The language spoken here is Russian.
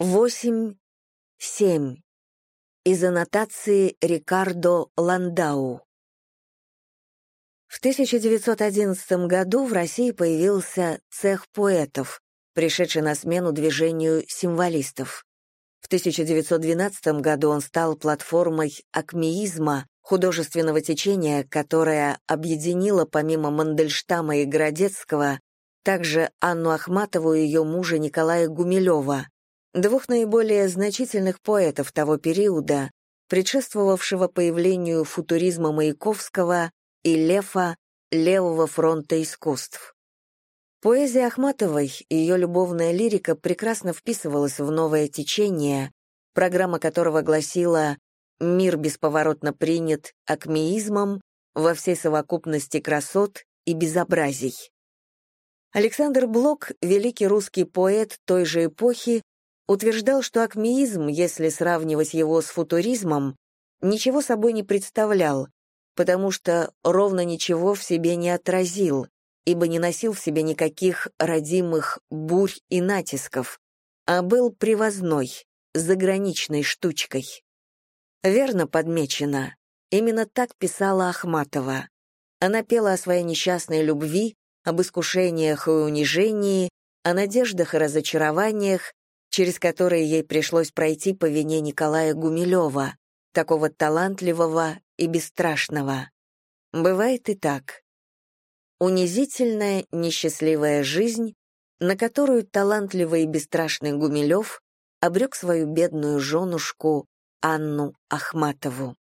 8, 7. Из аннотации Рикардо Ландау. В 1911 году в России появился цех поэтов, пришедший на смену движению символистов. В 1912 году он стал платформой акмеизма, художественного течения, которое объединило помимо Мандельштама и Городецкого также Анну Ахматову и ее мужа Николая Гумилева, двух наиболее значительных поэтов того периода, предшествовавшего появлению футуризма Маяковского и Лефа левого фронта искусств. Поэзия Ахматовой и ее любовная лирика прекрасно вписывалась в новое течение, программа которого гласила «Мир бесповоротно принят акмеизмом во всей совокупности красот и безобразий». Александр Блок, великий русский поэт той же эпохи, утверждал, что акмеизм, если сравнивать его с футуризмом, ничего собой не представлял, потому что ровно ничего в себе не отразил, ибо не носил в себе никаких родимых бурь и натисков, а был привозной, заграничной штучкой. Верно подмечено. Именно так писала Ахматова. Она пела о своей несчастной любви, об искушениях и унижении, о надеждах и разочарованиях, через которые ей пришлось пройти по вине Николая Гумилева, такого талантливого и бесстрашного. Бывает и так. Унизительная, несчастливая жизнь, на которую талантливый и бесстрашный Гумилев обрек свою бедную женушку Анну Ахматову.